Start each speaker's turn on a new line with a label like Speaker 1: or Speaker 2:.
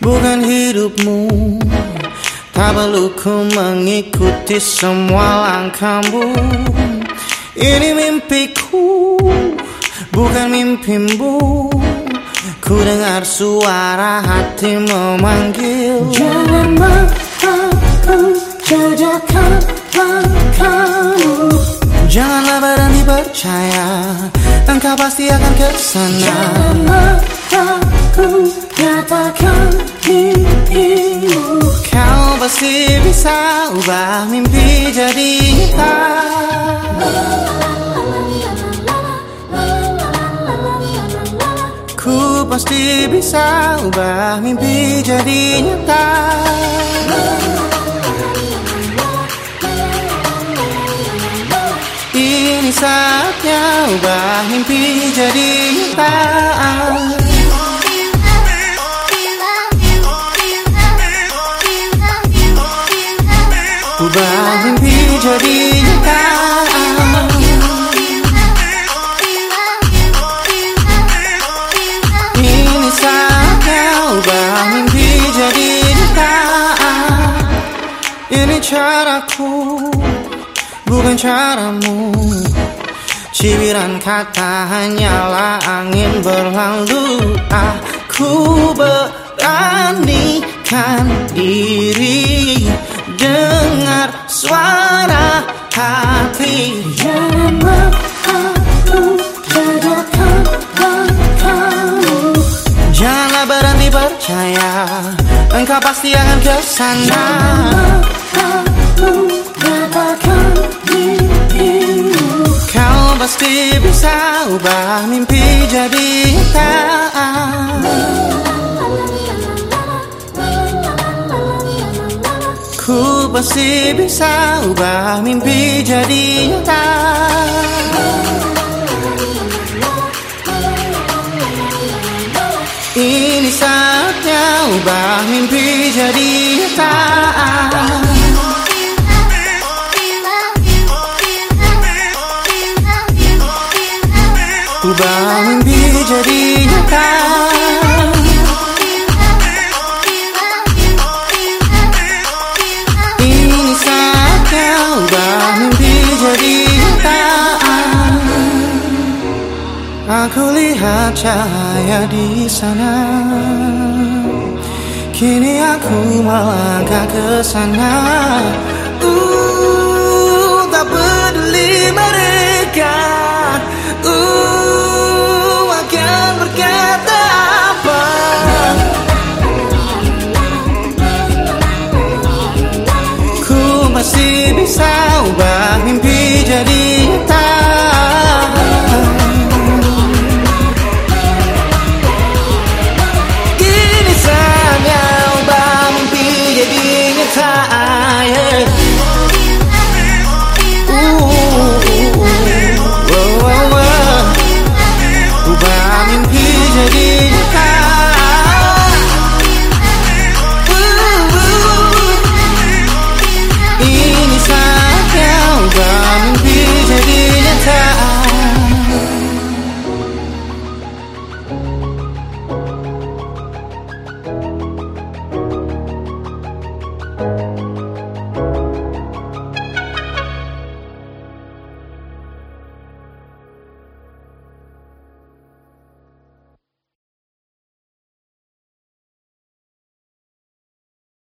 Speaker 1: bukan hidupmu. Tak perlu ku mengikuti semua langkahmu. Ini mimpiku bukan mimpimu. Ku dengar suara hati memanggil.
Speaker 2: Jangan aku jajakan langkahmu.
Speaker 1: Janganlah berhenti percaya Engkau pasti akan ke sana.
Speaker 2: Jangan aku katakan mimpimu
Speaker 1: Kau pasti bisa ubah mimpi jadi nyata Ku pasti bisa ubah mimpi jadi nyata Ini saatnya ubah mimpi jadi nyata Ini caraku bukan caramu. Cibiran kata hanyalah angin berlalu. Aku beranikan diri Dengar suara hati.
Speaker 2: Jangan langkahmu
Speaker 1: Janganlah berhenti percaya Engkau pasti akan
Speaker 2: ke sana
Speaker 1: Kau pasti bisa ubah mimpi jadi nyata Ku pasti bisa ubah mimpi jadi nyata Ini saatnya ubah mimpi jadi nyata Aku lihat cahaya di sana. Kini aku melangkah ke sana. Uh,